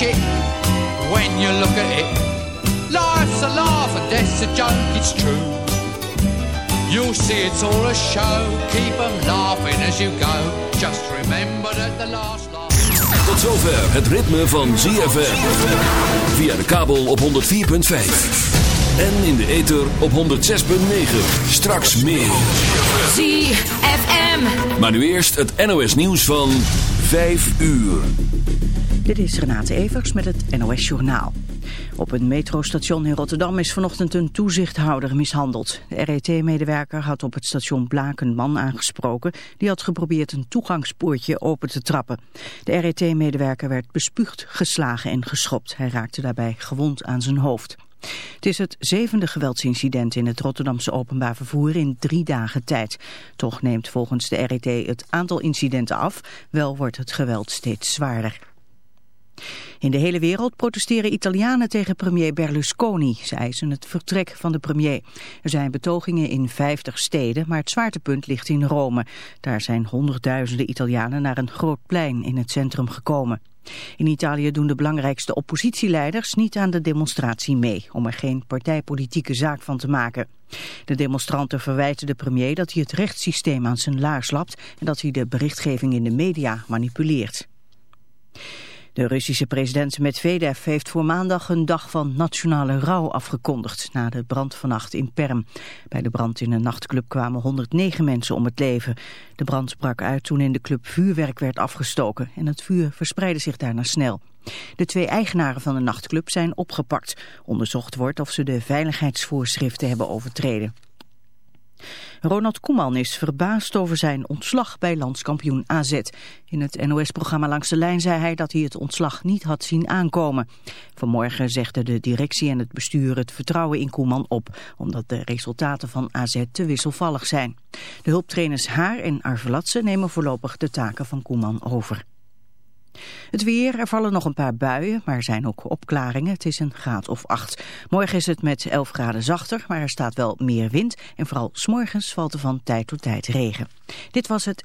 shit when you look at it. Life's a laugh and death's a joke, it's true. You'll see it's all a show, keep 'em laughing as you go. Just remember that the last laugh... Tot zover het ritme van ZFM. Via de kabel op 104.5. En in de ether op 106.9. Straks meer. ZFM. Maar nu eerst het NOS nieuws van 5 uur. Dit is Renate Evers met het NOS Journaal. Op een metrostation in Rotterdam is vanochtend een toezichthouder mishandeld. De RET-medewerker had op het station Blaak een man aangesproken... die had geprobeerd een toegangspoortje open te trappen. De RET-medewerker werd bespuugd, geslagen en geschopt. Hij raakte daarbij gewond aan zijn hoofd. Het is het zevende geweldsincident in het Rotterdamse openbaar vervoer in drie dagen tijd. Toch neemt volgens de RET het aantal incidenten af, wel wordt het geweld steeds zwaarder. In de hele wereld protesteren Italianen tegen premier Berlusconi. Ze eisen het vertrek van de premier. Er zijn betogingen in 50 steden, maar het zwaartepunt ligt in Rome. Daar zijn honderdduizenden Italianen naar een groot plein in het centrum gekomen. In Italië doen de belangrijkste oppositieleiders niet aan de demonstratie mee, om er geen partijpolitieke zaak van te maken. De demonstranten verwijten de premier dat hij het rechtssysteem aan zijn laars lapt en dat hij de berichtgeving in de media manipuleert. De Russische president Medvedev heeft voor maandag een dag van nationale rouw afgekondigd na de brand vannacht in Perm. Bij de brand in een nachtclub kwamen 109 mensen om het leven. De brand brak uit toen in de club vuurwerk werd afgestoken en het vuur verspreidde zich daarna snel. De twee eigenaren van de nachtclub zijn opgepakt. Onderzocht wordt of ze de veiligheidsvoorschriften hebben overtreden. Ronald Koeman is verbaasd over zijn ontslag bij landskampioen AZ. In het NOS-programma Langs de Lijn zei hij dat hij het ontslag niet had zien aankomen. Vanmorgen zegden de directie en het bestuur het vertrouwen in Koeman op... omdat de resultaten van AZ te wisselvallig zijn. De hulptrainers Haar en Arvelatse nemen voorlopig de taken van Koeman over. Het weer, er vallen nog een paar buien, maar er zijn ook opklaringen. Het is een graad of acht. Morgen is het met 11 graden zachter, maar er staat wel meer wind. En vooral s'morgens valt er van tijd tot tijd regen. Dit was het...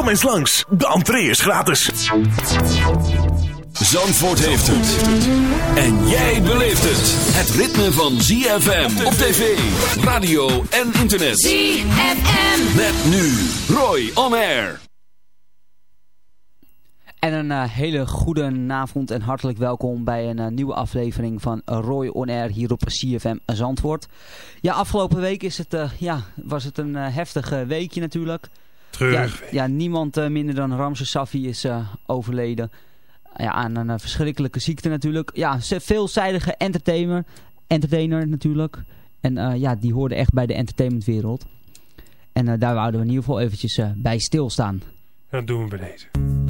Kom eens langs, de entree is gratis. Zandvoort heeft het. En jij beleeft het. Het ritme van ZFM op tv, radio en internet. ZFM. Met nu Roy On Air. En een uh, hele goede avond en hartelijk welkom bij een uh, nieuwe aflevering van Roy On Air hier op CFM Zandvoort. Ja, afgelopen week is het, uh, ja, was het een heftig weekje natuurlijk. Treurig. Ja, ja niemand minder dan Ramses Safi is overleden. Ja, aan een verschrikkelijke ziekte natuurlijk. Ja, veelzijdige entertainer, entertainer natuurlijk. En ja, die hoorde echt bij de entertainmentwereld. En daar wouden we in ieder geval eventjes bij stilstaan. Dat doen we bij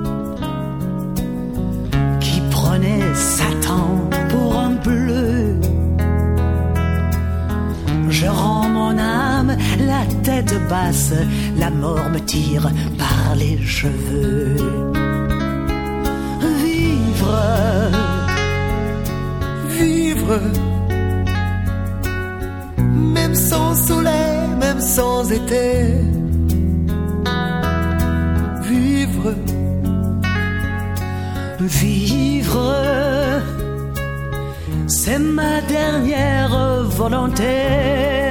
la tête basse, la mort me tire par les cheveux. Vivre, vivre, même sans soleil, même sans été. Vivre, vivre, c'est ma dernière volonté.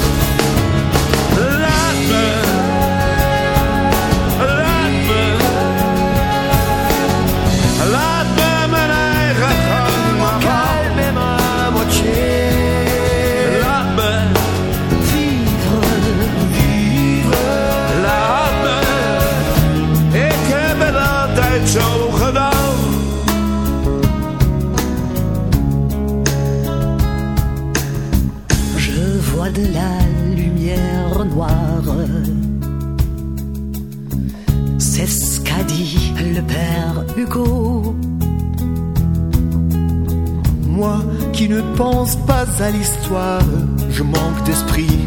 Pense pas à l'histoire, je manque d'esprit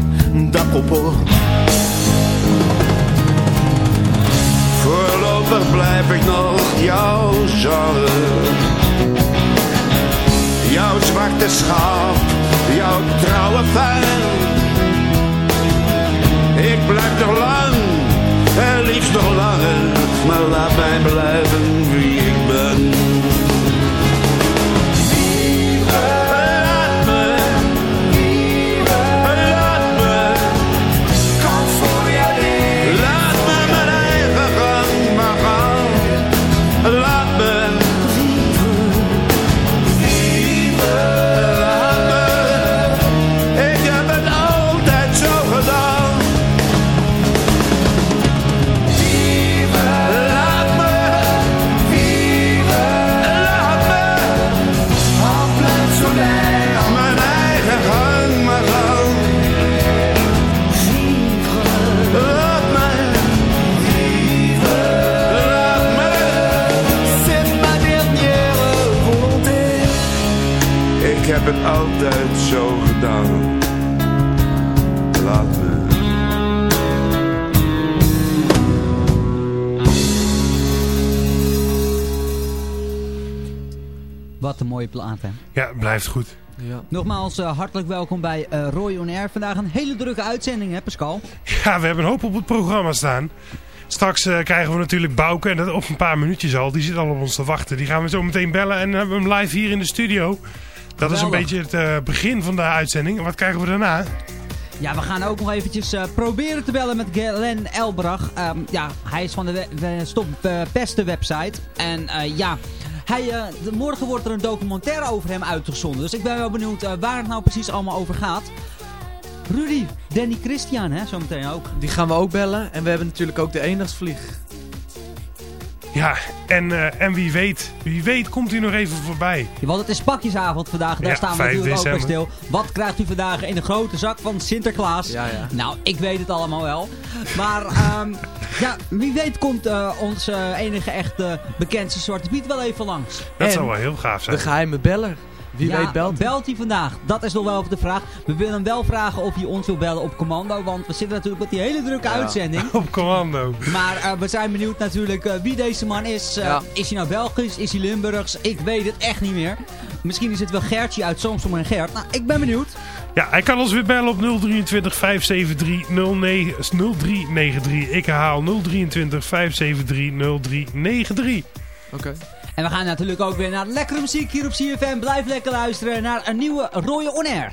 d'à propos. Voorlopig blijf ik nog jouw genre. Jouw zwarte schaap, jouw trouwe fan. Ik blijf nog lang, en liefst nog langer. Maar laat mij blijven wie heb het altijd zo gedaan. Laat me. Wat een mooie plaat, hè? Ja, blijft goed. Ja. Nogmaals, uh, hartelijk welkom bij uh, Roy On Air. Vandaag een hele drukke uitzending, hè Pascal? Ja, we hebben een hoop op het programma staan. Straks eh, krijgen we natuurlijk Bouke. En dat op een paar minuutjes al. Die zit al op ons te wachten. Die gaan we zo meteen bellen. En dan hebben we hem live hier in de studio. Dat is een beetje het eh, begin van de uitzending. En wat krijgen we daarna? Ja, we gaan ook nog eventjes eh, proberen te bellen met Glenn Elbrach. Ehm, ja, hij is van de, we- de Stop eh, Pesten website. En eh, ja, hij, eh, de- morgen wordt er een documentaire over hem uitgezonden. Dus ik ben wel benieuwd eh, waar het nou precies allemaal over gaat. Rudy, Danny Christian, hè, zometeen ook. Die gaan we ook bellen. En we hebben natuurlijk ook de eendagsvlieg. Ja, en, eh, en wie weet, wie weet komt hij nog even voorbij. Ja, want het is pakjesavond vandaag, daar Ja, staan we 5 natuurlijk ook bij december. stil. Wat krijgt u vandaag in de grote zak van Sinterklaas? Ja, ja. Nou, ik weet het allemaal wel. Maar ehm, ja, wie weet komt eh, onze enige echte bekendste Zwarte Piet wel even langs. Dat En zou wel heel gaaf zijn. De geheime beller. Wie Ja, weet belt. belt hij vandaag? Dat is nog wel even de vraag. We willen hem wel vragen of hij ons wil bellen op commando. Want we zitten natuurlijk met die hele drukke Ja. uitzending. Op commando. Maar eh, we zijn benieuwd natuurlijk eh, wie deze man is. Eh, Ja. Is hij nou Belgisch? Is hij Limburgs? Ik weet het echt niet meer. Misschien is het wel Gertje uit Soomsom en Gert. Nou, ik ben benieuwd. Ja, hij kan ons weer bellen op 023 573 09 0393. Ik herhaal 023 573 0393. Oké. En we gaan natuurlijk ook weer naar lekkere muziek hier op CFM. Blijf lekker luisteren naar een nieuwe Royal On Air.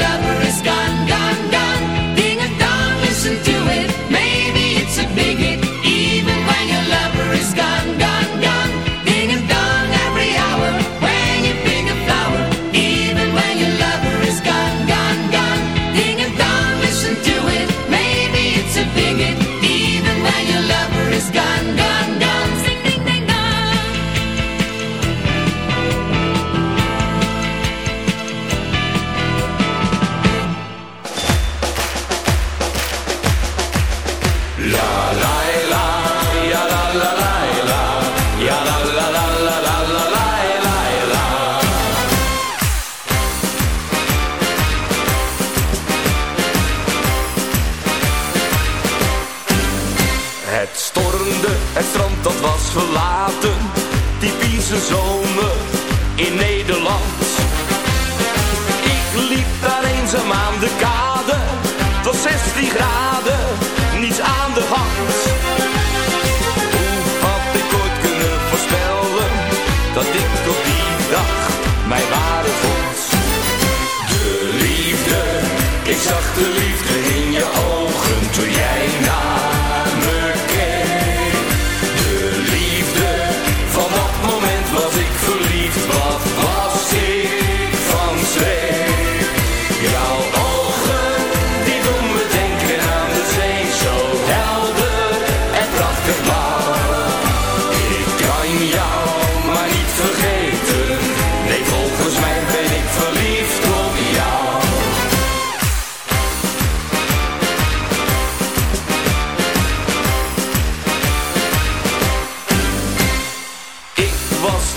When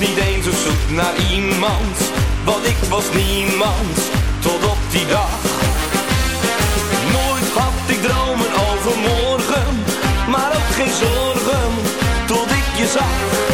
niet eens op zoek naar iemand, want ik was niemand tot op die dag. Nooit had ik dromen over morgen, maar ook geen zorgen tot ik je zag.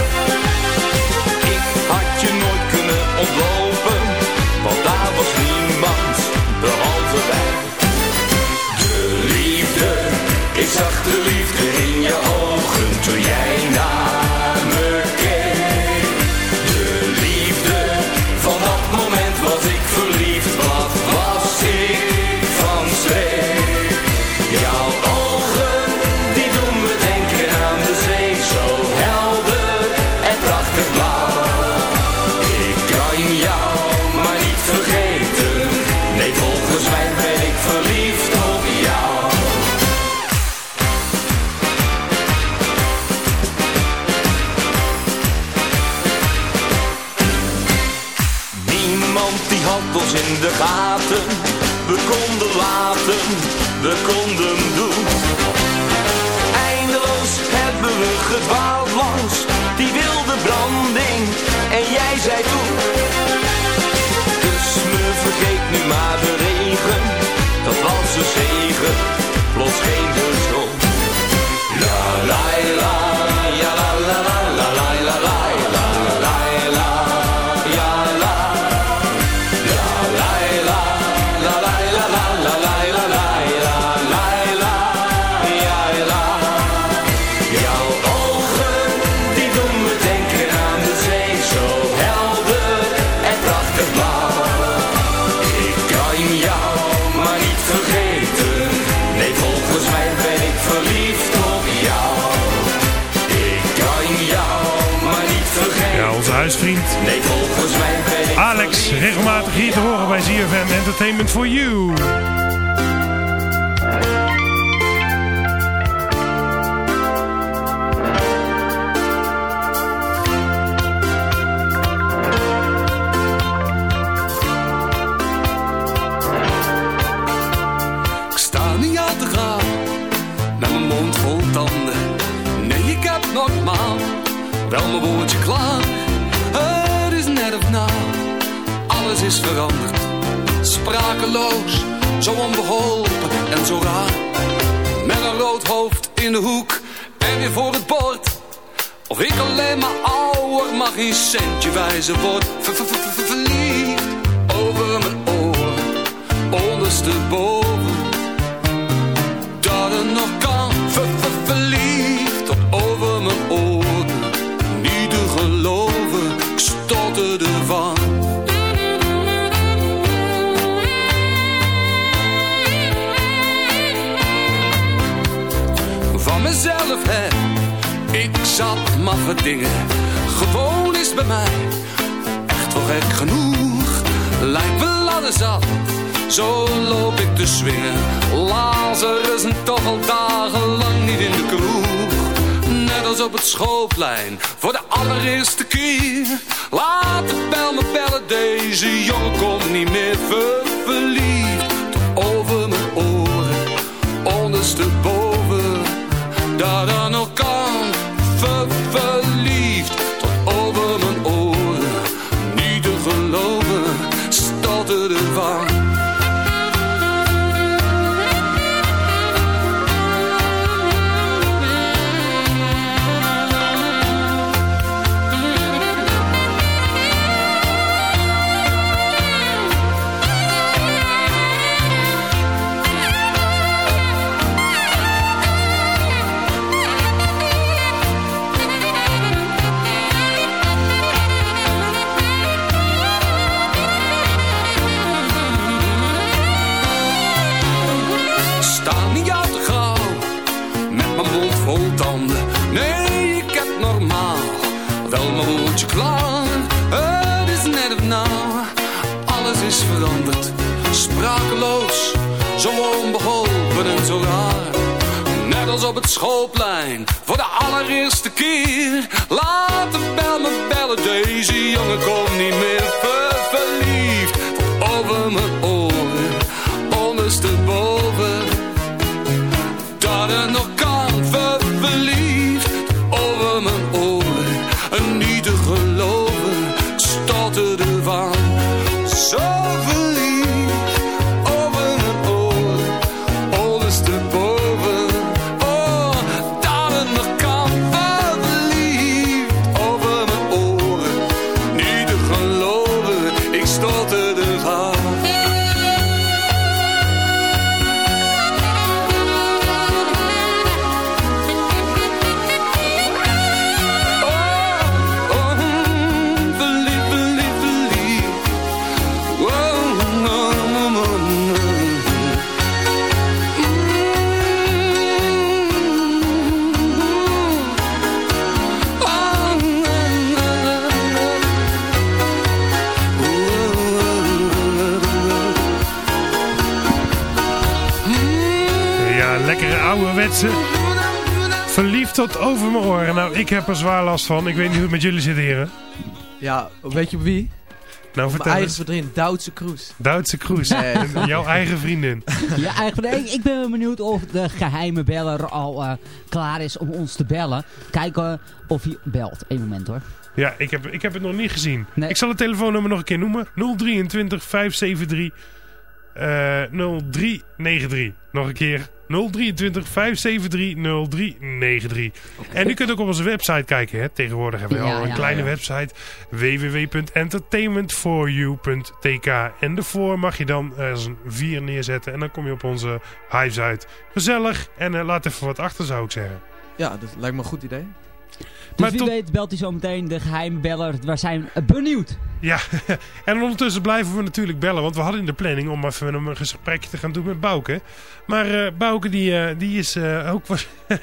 Gedwaald langs die wilde branding. En jij zei toen. Dus me vergeet nu maar de regen. Dat was de zegen, plots geen Alex, regelmatig hier te horen bij Zierven Entertainment for You. Ik sta niet aan te graan, naar mijn mond vol tanden. Nee, ik heb nog maar wel mijn woordje klaar. Alles is veranderd. Sprakeloos, zo onbeholpen en zo raar. Met een rood hoofd in de hoek en weer voor het bord. Of ik alleen maar ouder mag geen centje wijzen word. Ver- ver- ver- ver- Verliefd over mijn oren, ondersteboven zat maffe dingen. Gewoon is bij mij echt wel gek genoeg. Lijkt wel zat, zo loop ik te swingen. Lazarus en toch al dagenlang niet in de kroeg. Net als op het schoolplein, voor de allereerste keer. Laat de bel me bellen, deze jongen komt niet meer ver verliefd. Over mijn oren, ondersteboven. Dat Verliefd tot over mijn oren. Nou, ik heb er zwaar last van. Ik weet niet hoe het met jullie zit, heren. Ja, weet je op wie? Nou, vertel Mijn eigen vriendin, Duitse Kroes. Duitse Kroes. Nee. Jouw eigen vriendin. Ja, eigenlijk, ik, ik ben wel benieuwd of de geheime beller al eh, klaar is om ons te bellen. Kijken of hij belt. Eén moment hoor. Ja, ik heb, ik heb het nog niet gezien. Ik zal het telefoonnummer nog een keer noemen. 023 573 eh 0393. Nog een keer. 023 573 0393. En u kunt ook op onze website kijken. Hè. Tegenwoordig hebben we Ja, al een ja, kleine ja. website. www.entertainmentforyou.tk En de voor mag je dan als een 4 neerzetten. En dan kom je op onze hives uit. Gezellig. En eh, laat even wat achter zou ik zeggen. Ja, dat lijkt me een goed idee. Dus wie weet belt hij zo meteen de geheime beller. We zijn benieuwd. Ja, en ondertussen blijven we natuurlijk bellen. Want we hadden in de planning om even een gesprekje te gaan doen met Bouke. Maar eh Bouke die, eh, die is eh, ook... was-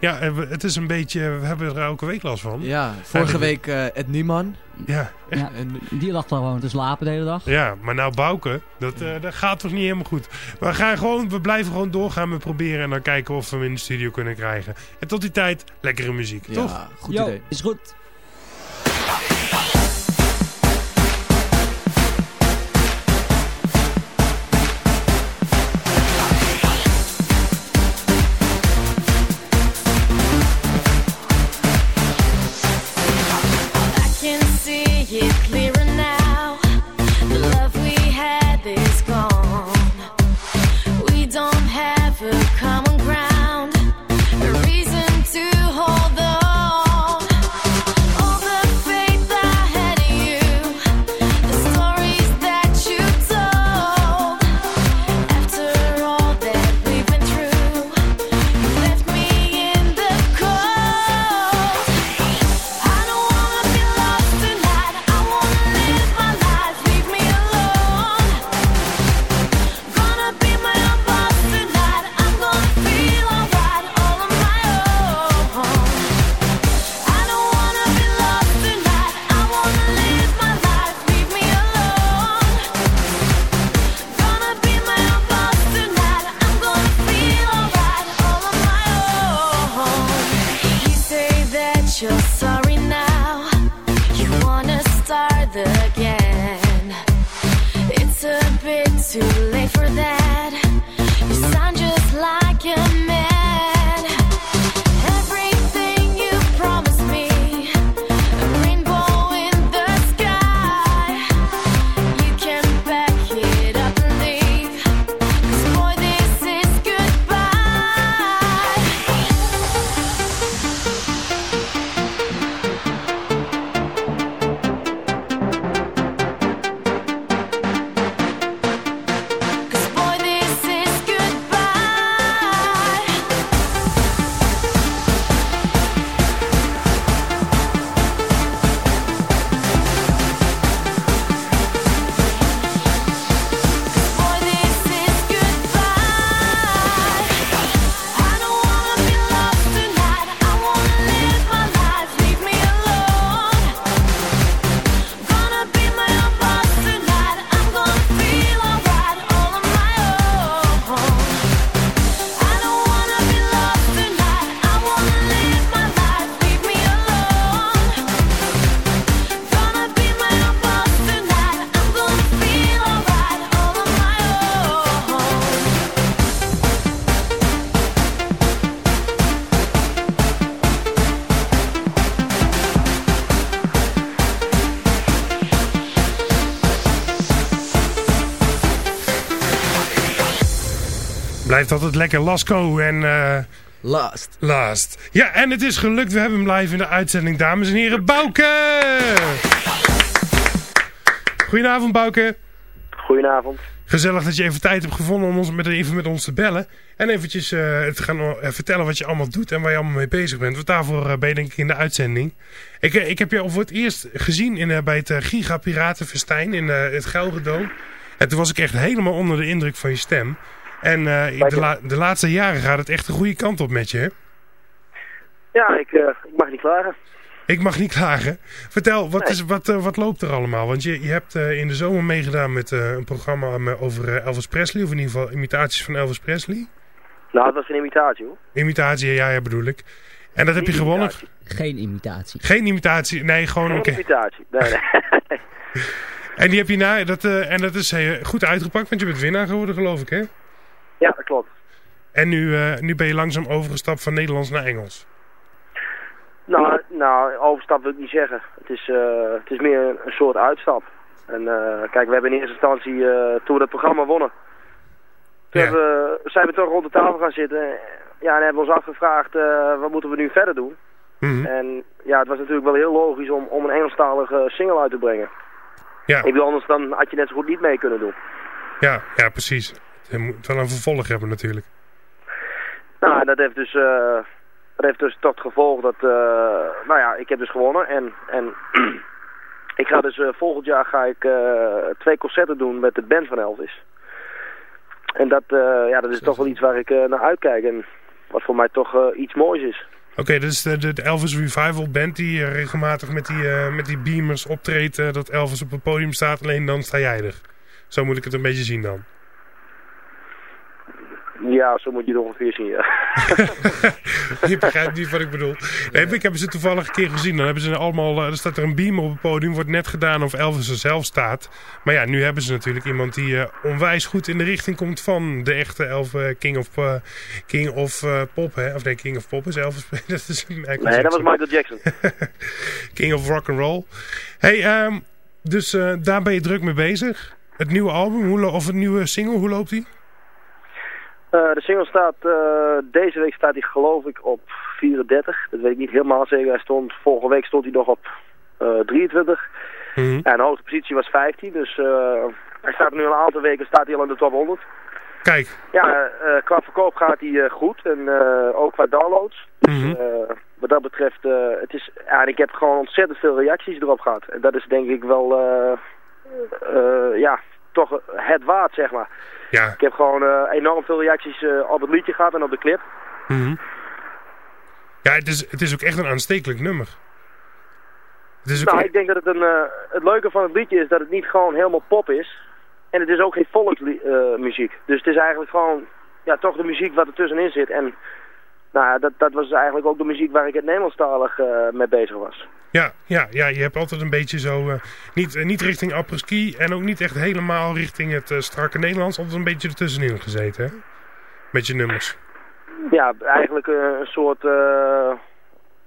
ja, het is een beetje... We hebben er elke week last van. Ja, vorige week eh Ed Nieman. Ja. Ja, die lag dan gewoon te slapen de hele dag. Ja, maar nou Bouke, dat, eh, dat gaat toch niet helemaal goed. We, gaan gewoon, we blijven gewoon doorgaan met proberen en dan kijken of we hem in de studio kunnen krijgen. En tot die tijd, lekkere muziek, Ja, toch? goed Yo, idee. is goed. Blijft altijd lekker Lasco en... eh, Last. Last. Ja, en het is gelukt. We hebben hem live in de uitzending, dames en heren. Bouke! Goedenavond, Bouke. Goedenavond. Gezellig dat je even tijd hebt gevonden om ons met, even met ons te bellen. En eventjes eh, te gaan eh, vertellen wat je allemaal doet en waar je allemaal mee bezig bent. Want daarvoor ben je denk ik in de uitzending. Ik, ik heb je al voor het eerst gezien in, eh, bij het Giga Piratenfestijn in eh, het Gelderdoom. En toen was ik echt helemaal onder de indruk van je stem. En eh, de, la- de laatste jaren gaat het echt de goede kant op met je, hè? Ja, ik, eh, ik mag niet klagen. Ik mag niet klagen. Vertel, wat, is, wat, eh, wat loopt er allemaal? Want je, je hebt eh, in de zomer meegedaan met eh, een programma over Elvis Presley. Of in ieder geval imitaties van Elvis Presley. Nou, het was geen imitatie hoor. Imitatie, ja, ja bedoel ik. En dat heb je gewonnen? Geen imitatie. Geen imitatie, nee, gewoon... Geen oké. imitatie. Nee, nee. En die heb je na, dat, eh, en dat is goed uitgepakt, want je bent winnaar geworden geloof ik, hè? Ja, dat klopt. En nu, eh, nu ben je langzaam overgestapt van Nederlands naar Engels. Nou, nou, overstap wil ik niet zeggen. Het is, eh, het is meer een, soort uitstap. En eh, kijk, we hebben in eerste instantie, toen we dat programma wonnen, toen hebben we- zijn we toch rond de tafel gaan zitten. Ja, en hebben we ons afgevraagd, wat moeten we nu verder doen? Mhm. En ja, het was natuurlijk wel heel logisch om, om een Engelstalige single uit te brengen. Ja. Ik bedoel, anders dan had je net zo goed niet mee kunnen doen. Ja, ja, precies. Het moet wel een vervolg hebben natuurlijk. Nou, dat heeft dus, eh, dat heeft dus tot gevolg dat, eh, nou ja, ik heb dus gewonnen. En, en ik ga dus, eh, volgend jaar ga ik twee concerten doen met de band van Elvis. En dat, ja, dat is toch wel iets waar ik naar uitkijk en wat voor mij toch iets moois is. Oké, is de, de, Elvis Revival Band die regelmatig met die, met die beamers optreedt. dat Elvis op het podium staat, alleen dan sta jij er. Zo moet ik het een beetje zien dan. Ja, zo moet je het ongeveer zien, ja. je begrijpt niet wat ik bedoel. Nee, ik heb ze toevallig een keer gezien. Dan hebben ze allemaal, eh, er staat er een beamer op het podium. Wordt net gedaan of Elvis er zelf staat. Maar ja, nu hebben ze natuurlijk iemand die eh, onwijs goed in de richting komt van de echte Elf, eh, King of, King of Pop. Hè? Of nee, King of Pop is Elvis. dat is Michael Nee, dat was. Michael Jackson. King of Rock and Roll. Hey, ehm, dus daar ben je druk mee bezig. Het nieuwe album, hoe of het nieuwe single, hoe loopt die? Eh, de single staat, eh, deze week staat hij geloof ik op 34. Dat weet ik niet helemaal zeker. Hij stond, vorige week stond hij nog op eh 23. Mhm. En de hoogste positie was 15. Dus eh, hij staat nu al een aantal weken staat hij al in de top 100. Kijk. Ja, qua verkoop gaat hij goed. En ook qua downloads. Mhm. Eh, wat dat betreft, het is, ja, en ik heb gewoon ontzettend veel reacties erop gehad. En dat is denk ik wel, ja, toch het waard, zeg maar. Ja. Ik heb gewoon eh, enorm veel reacties eh, op het liedje gehad en op de clip. Mhm. Ja, het is, het is ook echt een aanstekelijk nummer. Het is ook Nou, ik denk dat het een, eh, het leuke van het liedje is dat het niet gewoon helemaal pop is. En het is ook geen volksmuziek. dus het is eigenlijk gewoon, ja, toch de muziek wat er tussenin zit. En nou, ja, dat, dat was eigenlijk ook de muziek waar ik het Nederlandstalig eh mee bezig was. Ja, ja, ja, je hebt altijd een beetje zo, eh, niet, eh, niet richting apres-ski en ook niet echt helemaal richting het strakke Nederlands. Altijd een beetje ertussenin gezeten, hè? Met je nummers. Ja, eigenlijk een soort, eh,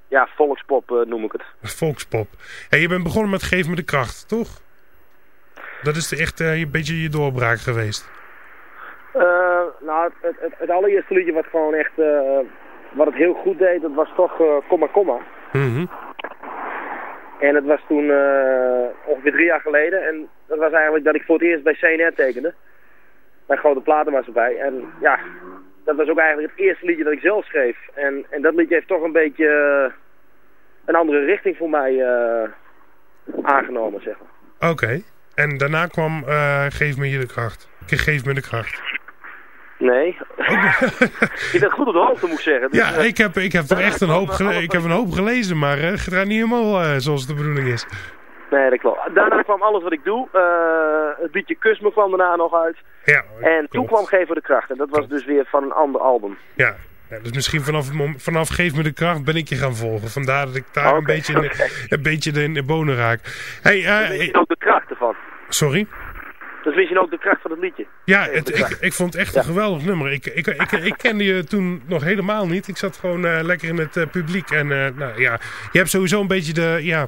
ja, volkspop noem ik het. Volkspop. Hey, je bent begonnen met Geef me de kracht, toch? Dat is de echt een beetje je doorbraak geweest. Nou, het, het, het allereerste liedje wat gewoon echt, wat het heel goed deed, dat was toch eh Komma Komma. Mhm. En het was toen eh, ongeveer drie jaar geleden. En dat was eigenlijk dat ik voor het eerst bij CNR tekende. Bij Grote Platenmaatschappij. En ja, dat was ook eigenlijk het eerste liedje dat ik zelf schreef. En, en dat liedje heeft toch een beetje eh, een andere richting voor mij aangenomen, zeg maar. Oké. En daarna kwam Geef me hier de kracht. Geef me de kracht. Nee. je bent goed op de hoogte, moet ik zeggen. Dus, Ja, eh, ik heb, ik heb er echt een hoop, ik heb een hoop gelezen, maar eh, het gaat niet helemaal eh, zoals de bedoeling is. Nee, dat klopt. Daarna kwam alles wat ik doe. Het liedje Kus me kwam daarna nog uit. Ja, En toen kwam Geef me de kracht. En dat was dus weer van een ander album. Ja. Ja, dus misschien vanaf, vanaf Geef me de kracht ben ik je gaan volgen. Vandaar dat ik daar een Oké, beetje, in een beetje de, in de bonen raak. Hey, is misschien ook de kracht ervan. sorry? Dat is misschien ook de kracht van het liedje. Ja, het, ik, ik vond het echt een geweldig nummer. Ik, ik, ik, ik kende je toen nog helemaal niet. Ik zat gewoon eh, lekker in het eh, publiek. En eh, nou ja, je hebt sowieso een beetje de... Ja,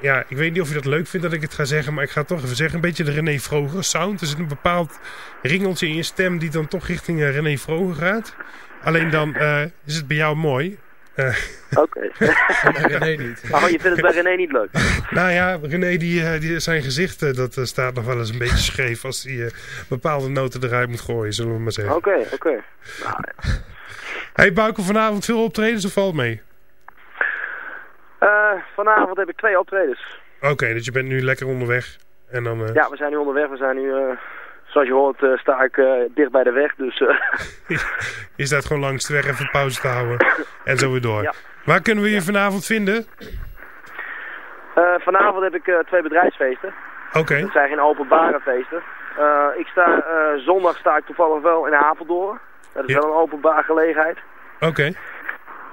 ja, ik weet niet of je dat leuk vindt dat ik het ga zeggen, maar ik ga het toch even zeggen. Een beetje de René Vroger sound. Er zit een bepaald ringeltje in je stem die dan toch richting René Vroger gaat. Alleen dan is het bij jou mooi. Eh, Oké. René niet. Oh, je vindt het bij René niet leuk? nou ja, René, die, eh, die, zijn gezicht eh, dat staat nog wel eens een beetje scheef als hij bepaalde noten eruit moet gooien, zullen we maar zeggen. Oké, oké. Nou, Hey Bouke, vanavond veel optredens of valt mee? vanavond heb ik twee optredens. Oké, dus je bent nu lekker onderweg. En dan, Ja, we zijn nu onderweg. We zijn nu, zoals je hoort, eh, sta ik eh, dicht bij de weg. Dus eh, je staat gewoon langs de weg even pauze te houden. En zo weer door. Ja. Waar kunnen we je vanavond vinden? eh, vanavond heb ik twee bedrijfsfeesten. Oké. Dat zijn geen openbare feesten. Ik sta, zondag sta ik toevallig wel in Apeldoorn. Dat is wel een openbaar gelegenheid. Oké.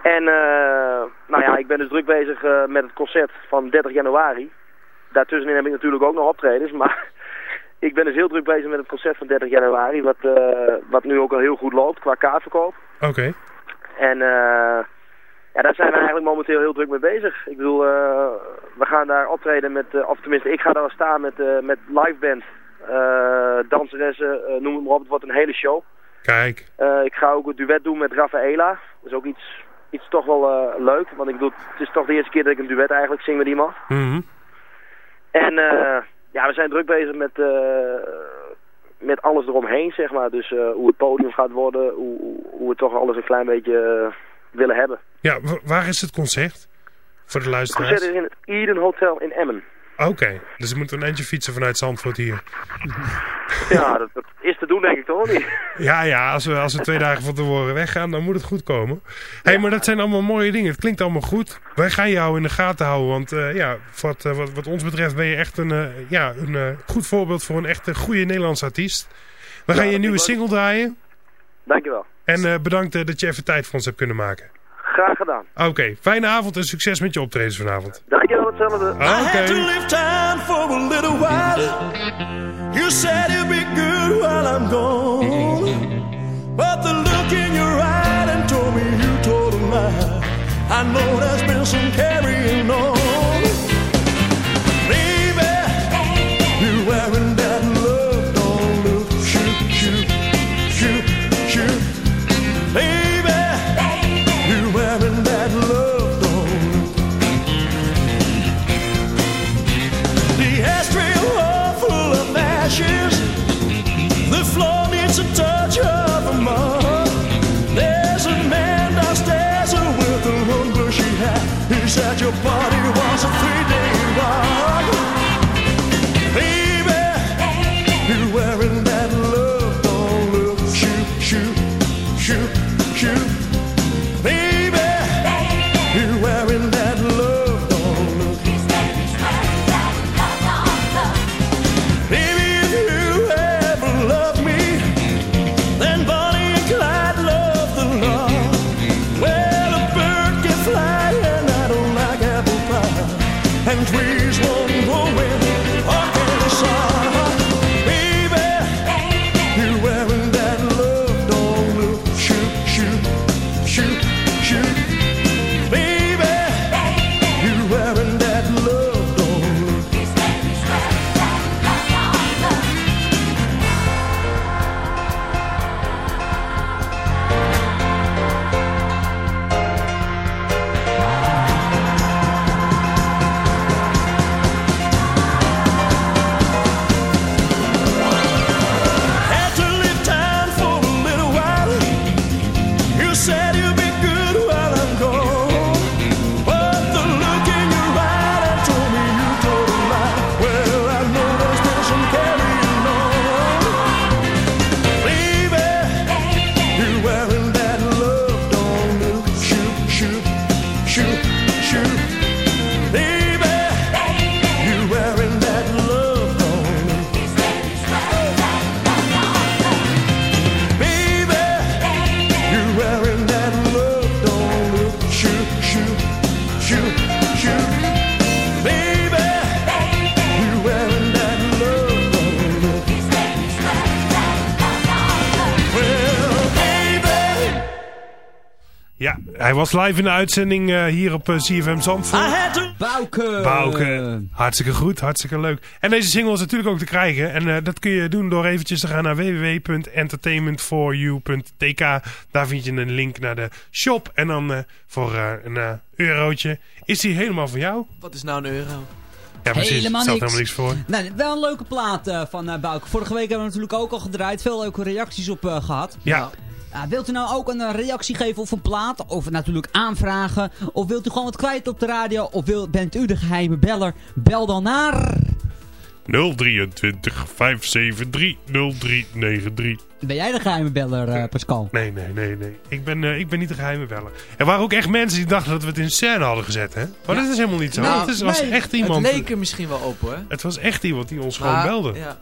En eh, nou ja, ik ben dus druk bezig met het concert van 30 januari. Daartussenin heb ik natuurlijk ook nog optredens, maar ik ben dus heel druk bezig met het concert van 30 januari, wat, eh, wat nu ook al heel goed loopt qua kaartverkoop. Oké. En eh, ja, daar zijn we eigenlijk momenteel heel druk mee bezig. Ik bedoel, eh, we gaan daar optreden met, of tenminste, ik ga daar wel staan met, met live band, danseressen, noem het maar op. Het wordt een hele show. Kijk. Ik ga ook een duet doen met Rafaela. Dat is ook iets, iets toch wel leuk, want ik bedoel, het is toch de eerste keer dat ik een duet eigenlijk zing met iemand. Mhm. En eh, ja, we zijn druk bezig met, eh, met alles eromheen, zeg maar. Dus eh, hoe het podium gaat worden, hoe, hoe- we toch alles een klein beetje eh, willen hebben. Ja, wa- waar is het concert? Voor de Het luisteraars. concert is in het Eden Hotel in Emmen. Oké, dus we moeten een eindje fietsen vanuit Zandvoort hier. Ja, dat, dat is te doen denk ik toch niet? Ja, ja, als we, als we twee dagen van tevoren weggaan, dan moet het goed komen. Hé, hey, maar dat zijn allemaal mooie dingen. Het klinkt allemaal goed. Wij gaan jou in de gaten houden, want eh, ja, wat, eh, wat, wat ons betreft ben je echt een, eh, ja, een goed voorbeeld voor een echte goede Nederlandse artiest. We gaan je nieuwe single draaien. Dankjewel. En bedankt dat je even tijd voor ons hebt kunnen maken. Graag gedaan. Oké, fijne avond en succes met je optredens vanavond. Dankjewel, hetzelfde. Oké. I had to leave town for a little while. You said you'd be good while I'm gone. But the look in your eye and told me you told a lie. I know there's been some carrying on. A was live in de uitzending eh, hier op eh, CFM Zandvoort. Bouke! Bouke. Hartstikke goed, hartstikke leuk. En deze single is natuurlijk ook te krijgen. En eh, dat kun je doen door eventjes te gaan naar www.entertainmentforyou.tk. Daar vind je een link naar de shop. En dan eh, voor eh, een eurotje is die helemaal voor jou. Wat is nou een euro? Ja, precies. Helemaal niks. helemaal niks voor. Nou, wel een leuke plaat van eh Bouke. Vorige week hebben we natuurlijk ook al gedraaid. Veel leuke reacties op eh, gehad. Ja. Ja, wilt u nou ook een eh, reactie geven op een plaat? Of natuurlijk aanvragen? Of wilt u gewoon wat kwijt op de radio? Of wil, bent u de geheime beller? Bel dan naar... 023 573 0393. Ben jij de geheime beller, eh, Pascal? Nee, nee, nee, nee. Ik ben, eh, ik ben niet de geheime beller. Er waren ook echt mensen die dachten dat we het in scène hadden gezet, hè? Maar dat is helemaal niet zo. Nou, het is, was nee, echt iemand... Het leek er misschien wel op hoor. Het was echt iemand die ons Maar, gewoon belde. Ja.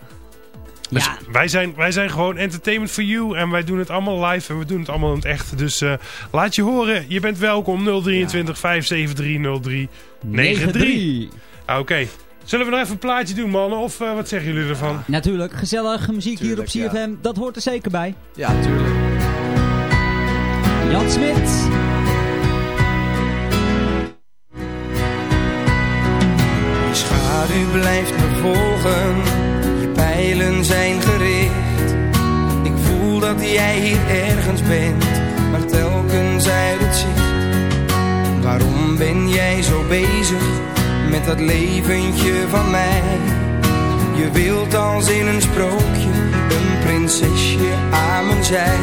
Dus Ja. wij, zijn, wij zijn gewoon entertainment for you. En wij doen het allemaal live en we doen het allemaal in het echt. Dus eh, laat je horen. Je bent welkom 023 573 0393. Ah, Oké. Zullen we nog even een plaatje doen, mannen? Of eh, wat zeggen jullie ervan? Natuurlijk, gezellige muziek hier op CFM, dat hoort er zeker bij. Ja, tuurlijk. Jan Smit. Schaduw blijft me volgen, pijlen zijn gericht. Ik voel dat jij hier ergens bent, maar telkens uit het zicht. Waarom ben jij zo bezig met dat leventje van mij? Je wilt als in een sprookje een prinsesje aan mijn zij.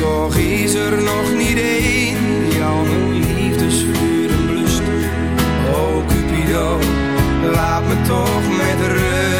Toch is er nog niet één die al mijn liefdesvuren blust. Oh Cupido, laat me toch met rust.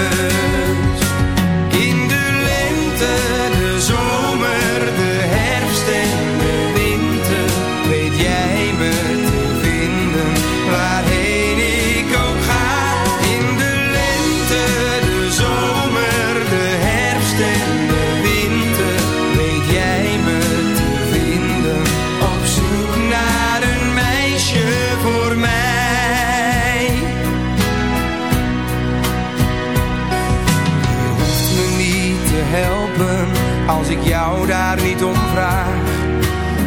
Ik jou daar niet om vraag.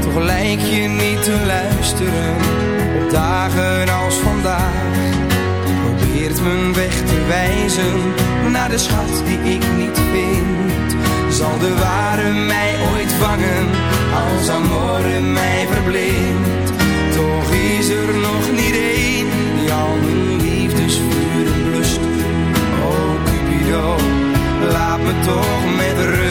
Toch lijk je niet te luisteren op dagen als vandaag. Probeert mijn weg te wijzen naar de schat die ik niet vind. Zal de ware mij ooit vangen als amore mij verblindt. Toch is er nog niet één die al mijn liefdesvuren blust. Oh Cupido, laat me toch met rust.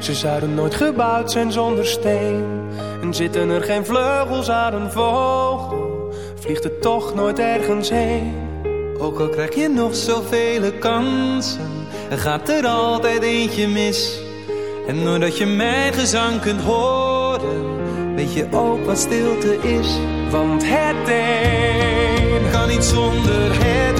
Ze zouden nooit gebouwd zijn zonder steen. En zitten er geen vleugels aan een vogel, vliegt het toch nooit ergens heen. Al krijg je nog zoveel kansen, er gaat er altijd eentje mis. En doordat je mijn gezang kunt horen, weet je ook wat stilte is. Want het een kan niet zonder het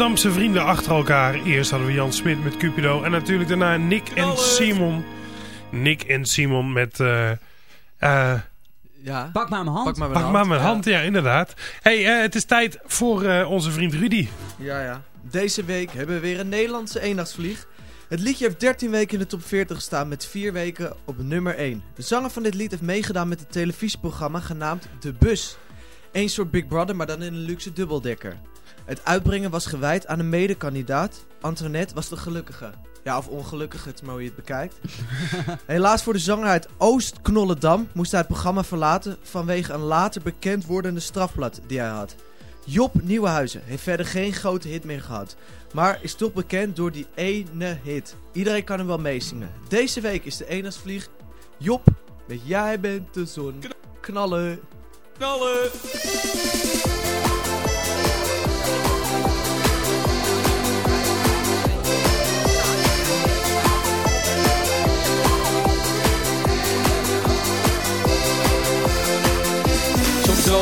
Volendamse vrienden achter elkaar. Eerst hadden we Jan Smit met Cupido. En natuurlijk daarna Nick en Simon. Nick en Simon met... eh eh, Ja. Pak maar mijn hand. Pak maar mijn Pak hand. maar mijn Ja. hand, ja, inderdaad. hey, eh, het is tijd voor eh, onze vriend Rudy. Ja, ja. Deze week hebben we weer een Nederlandse eendagsvlieg. Het liedje heeft 13 weken in de top 40 gestaan met 4 weken op nummer 1. De zanger van dit lied heeft meegedaan met het televisieprogramma genaamd De Bus. Een soort Big Brother, maar dan in een luxe dubbeldekker. Het uitbrengen was gewijd aan een medekandidaat. Antoinette was de gelukkige. Ja, of ongelukkige, het is maar hoe je het bekijkt. Helaas voor de zanger uit Oost-Knollendam moest hij het programma verlaten vanwege een later bekend wordende strafblad die hij had. Job Nieuwenhuizen heeft verder geen grote hit meer gehad, maar is toch bekend door die ene hit. Iedereen kan hem wel meezingen. Deze week is de eendagsvlieg Job met Jij bent de zon. Knallen. Knallen.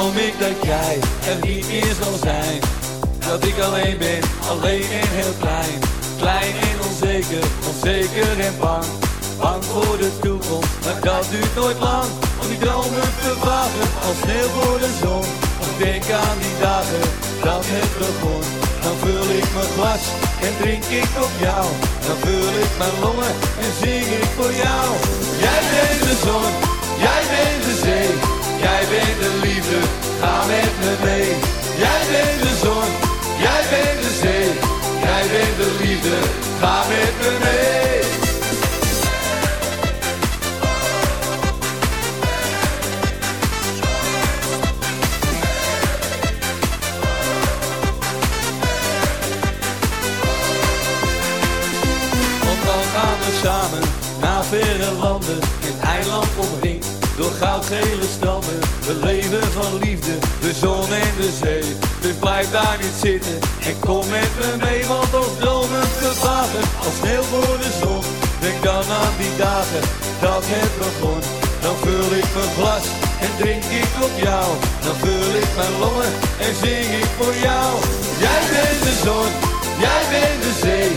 Droom ik dat jij er niet meer zal zijn. Dat ik alleen ben, alleen en heel klein. Klein en onzeker, onzeker en bang. Bang voor de toekomst, maar dat duurt nooit lang. Want die dromen vervagen als sneeuw voor de zon. Ik denk aan die dagen dat het begon. Dan vul ik mijn glas en drink ik op jou. Dan vul ik mijn longen en zing ik voor jou. Jij bent de zon, jij bent de zee. Jij bent de liefde, ga met me mee. Jij bent de zon, jij bent de zee. Jij bent de liefde, ga met me mee. Want dan gaan we samen naar verre landen. Een eiland omringd door goudgele stammen. We leven van liefde, de zon en de zee. Dus blijf daar niet zitten en kom met me mee. Want als dromen vervagen als sneeuw voor de zon. Denk dan aan die dagen dat het begon. Dan vul ik mijn glas en drink ik op jou. Dan vul ik mijn longen en zing ik voor jou. Jij bent de zon, jij bent de zee.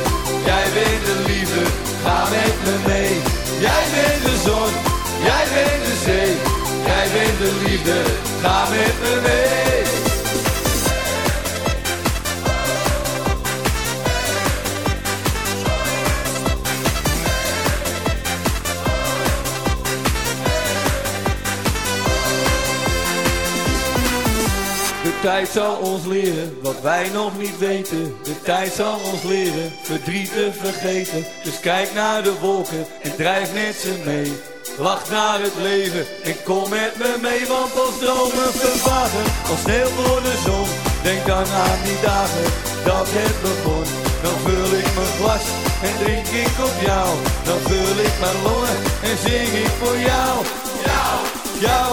Jij bent de liefde, ga met me mee. Jij bent de zon, jij bent de zee. Jij bent de liefde, ga met me mee. De tijd zal ons leren wat wij nog niet weten. De tijd zal ons leren verdriet te vergeten. Dus kijk naar de wolken en drijf met ze mee. Lach naar het leven en kom met me mee, want als dromen vervagen, als sneeuw voor de zon. Denk dan aan die dagen dat het begon. Dan vul ik mijn glas en drink ik op jou. Dan vul ik mijn longen en zing ik voor jou. Jou, jou,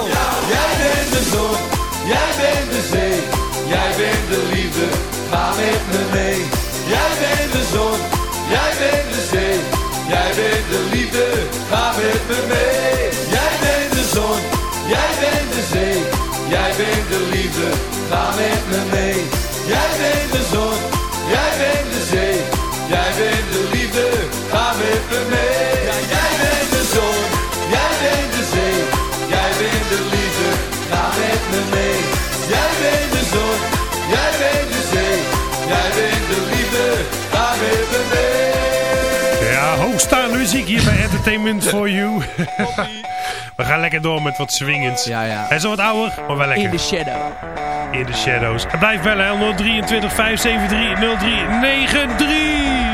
jij bent de zon, jij bent de zee, jij bent de liefde, ga met me mee. Jij bent de zon, jij bent de zee, jij bent de liefde, ga met me mee. Jij bent de zon, jij bent de zee, jij bent de liefde, ga met me mee. Jij bent de zon, jij bent de zee, jij bent muziek hier bij Entertainment for You. We gaan lekker door met wat swingends. Ja, ja. Hij is al wat ouder, maar wel lekker. In the shadow. In the shadows. En blijf bellen, hè, 023 573 0393.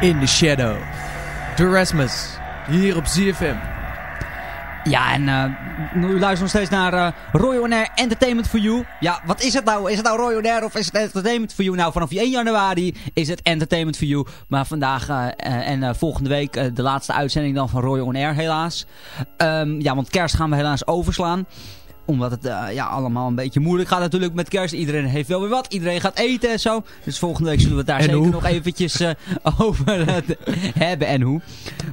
In the Shadow. The Rasmus. Hier op ZFM. Ja, en eh, u luistert nog steeds naar eh, Roy On Air Entertainment for You. Ja, wat is het nou? Is het nou Roy On Air of is het Entertainment for You? Nou, vanaf 1 januari is het Entertainment for You. Maar vandaag eh, eh, en eh, volgende week eh, de laatste uitzending dan van Roy On Air helaas. Ehm, ja, want kerst gaan we helaas overslaan omdat het eh, ja, allemaal een beetje moeilijk gaat natuurlijk met kerst. Iedereen heeft wel weer wat. Iedereen gaat eten en zo. Dus volgende week zullen we het daar En zeker hoe? nog eventjes eh, over eh, hebben en hoe.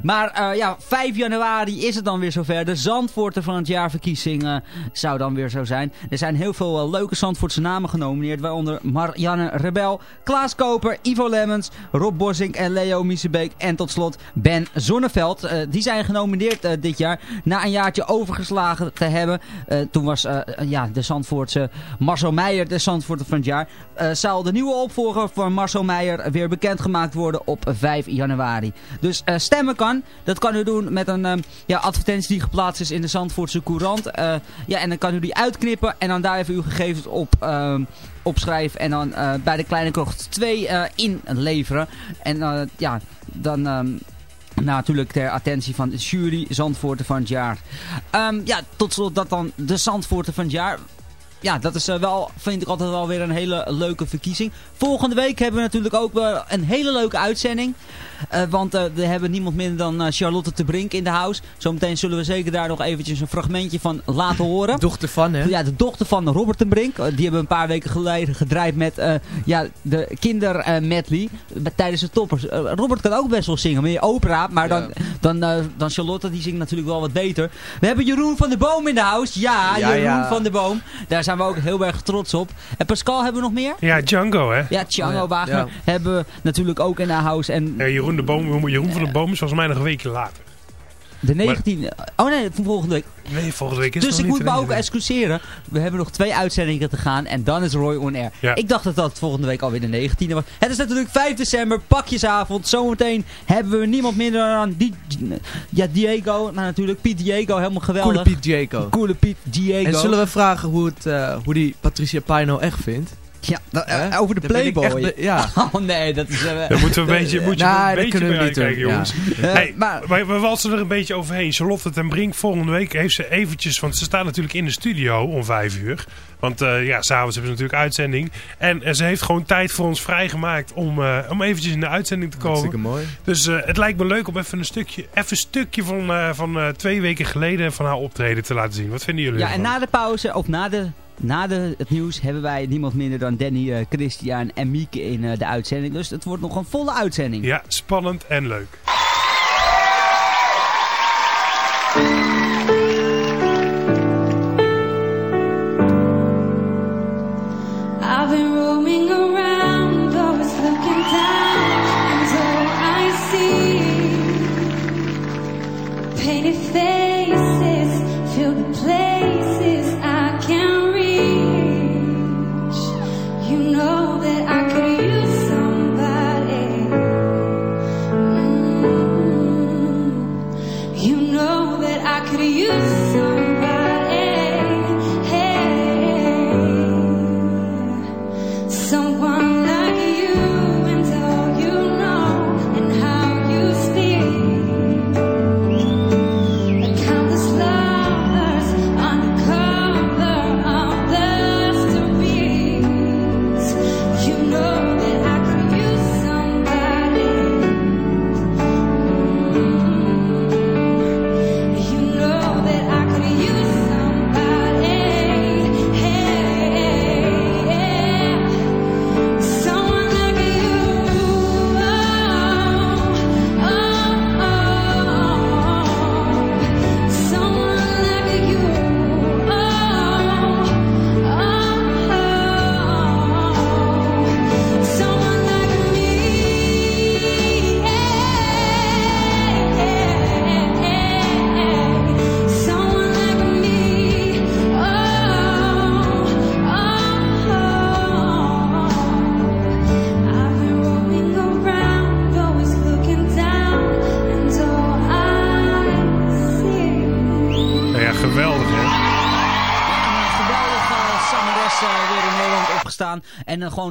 Maar ja, 5 januari is het dan weer zover. De Zandvoorter van het jaarverkiezing zou dan weer zo zijn. Er zijn heel veel leuke Zandvoortse namen genomineerd. Waaronder Marianne Rebel, Klaas Koper, Ivo Lemmens, Rob Bossink en Leo Miesebeek. En tot slot Ben Zonneveld. Die zijn genomineerd dit jaar. Na een jaartje overgeslagen te hebben. Eh, was eh, ja, de Zandvoortse Marcel Meijer de Zandvoorter van het jaar. Eh, zal de nieuwe opvolger van Marcel Meijer weer bekendgemaakt worden op 5 januari. Dus eh, stemmen kan. Dat kan u doen met een eh, ja, advertentie die geplaatst is in de Zandvoortse Courant. Eh, ja, en dan kan u die uitknippen en dan daar even uw gegevens op ehm, opschrijven. En dan eh, bij de Kleine Krocht 2 eh, inleveren. En eh, ja, dan... ehm, Natuurlijk ter attentie van de jury Zandvoorten van het jaar. Ehm, ja, tot slot dat dan de Zandvoorten van het jaar. Ja, dat is eh, wel, vind ik altijd wel weer een hele leuke verkiezing. Volgende week hebben we natuurlijk ook wel een hele leuke uitzending. Eh, want eh, we hebben niemand minder dan eh, Charlotte de Brink in de house. Zometeen zullen we zeker daar nog eventjes een fragmentje van laten horen. Dochter van, hè? Ja, de dochter van Robert de Brink. Die hebben we een paar weken geleden gedraaid met eh, ja, de kinder medley. Met- tijdens de toppers. Robert kan ook best wel zingen, meer opera. Maar dan, dan, eh, dan Charlotte, die zingt natuurlijk wel wat beter. We hebben Jeroen van der Boom in de house. Ja, Ja, Jeroen ja. van der Boom. Daar zijn we ook heel erg trots op. En Pascal hebben we nog meer? Ja, Django, hè? Ja, Django Oh ja. Wagner Ja. hebben we natuurlijk ook in de house. En Ja, Jeroen, de Boom, Jeroen van de Boom is volgens mij nog een weekje later. de 19... Oh nee, van volgende week. Nee, volgende week is Dus ik moet me ook excuseren. We hebben nog twee uitzendingen te gaan en dan is Roy on air. Ja. Ik dacht dat dat volgende week alweer de 19e was. Het is natuurlijk 5 december, pakjesavond. Zometeen hebben we niemand minder dan die, ja, Diego. Nou natuurlijk, Piet Diego, helemaal geweldig. Coole Piet Diego. Coole Piet Diego. En zullen we vragen hoe, het, eh, hoe die Patricia Pino echt vindt? Ja, nou, eh, over de Playboy. echt ja. Oh nee, dat is... Daar moeten we een beetje, moet je Nee, een beetje bij ja. jongens. Hey, maar- we walsen er een beetje overheen. Charlotte ten Brink, volgende week heeft ze eventjes... Want ze staat natuurlijk in de studio om vijf uur. Want eh, ja, s'avonds hebben ze natuurlijk uitzending. En ze heeft gewoon tijd voor ons vrijgemaakt om, eh, om eventjes in de uitzending te komen. Hartstikke mooi. Dus eh, het lijkt me leuk om even een stukje, even een stukje van, eh, van eh, twee weken geleden van haar optreden te laten zien. Wat vinden jullie Ja, en na de pauze, of na, de, na de, het nieuws, hebben wij niemand minder dan Danny, eh, Christian en Mieke in eh, de uitzending. Dus het wordt nog een volle uitzending. Ja, spannend en leuk.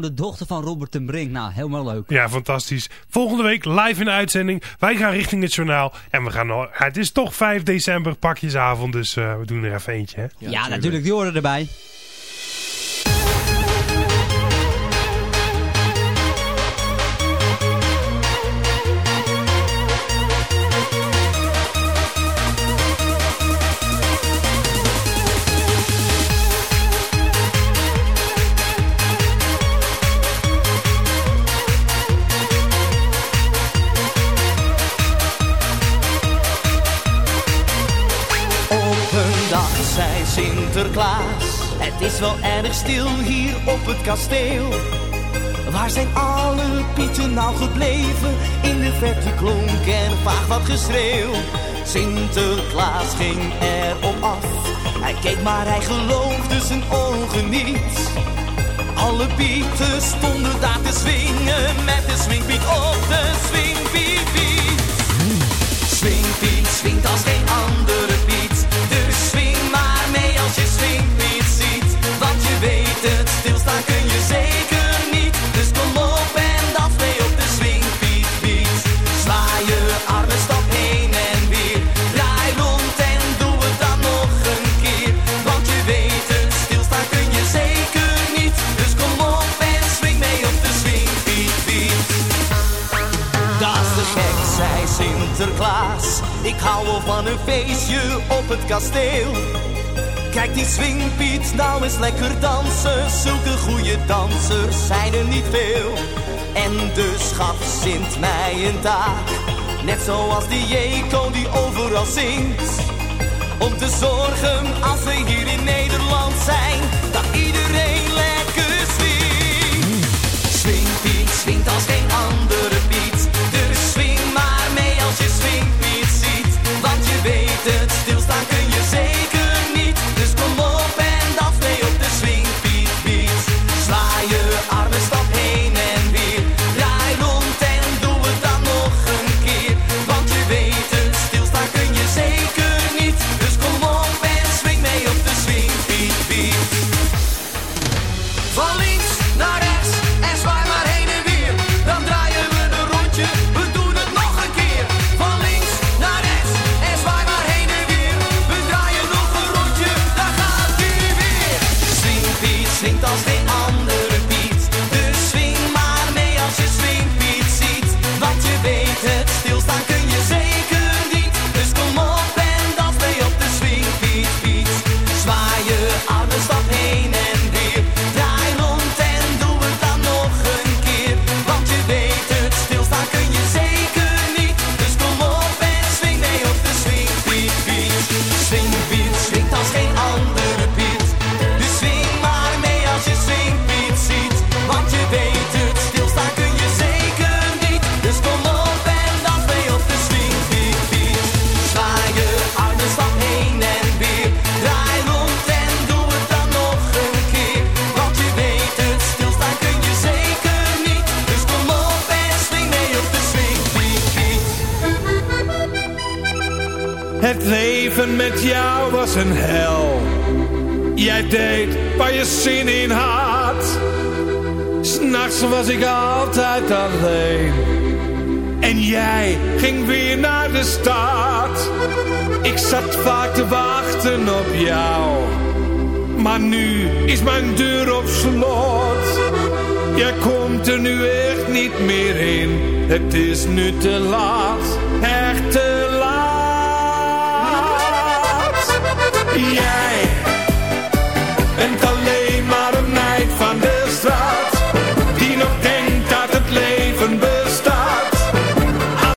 de dochter van Robert ten Brink. Nou, helemaal leuk. Ja, fantastisch. Volgende week live in de uitzending. Wij gaan richting het journaal. En we gaan... Het is toch 5 december, pakjesavond. Dus eh, we doen er even eentje, hè? Ja, ja natuurlijk. Die horen erbij. Op een dag zei Sinterklaas, het is wel erg stil hier op het kasteel. Waar zijn alle pieten nou gebleven? In de verte klonk en vaag wat geschreeuw. Sinterklaas ging er op af. Hij keek maar hij geloofde zijn ogen niet. Alle pieten stonden daar te swingen met de swingpiet op de swingpiet. Swingpiet swingt als geen hou wel van een feestje op het kasteel. Kijk die swingpiet nou eens lekker dansen. Zulke goede dansers zijn er niet veel. En de schat zingt mij een taak. Net zoals die Jeko die overal zingt. Om te zorgen als we hier in Nederland zijn op jou. Maar nu is mijn deur op slot. Jij komt er nu echt niet meer in. Het is nu te laat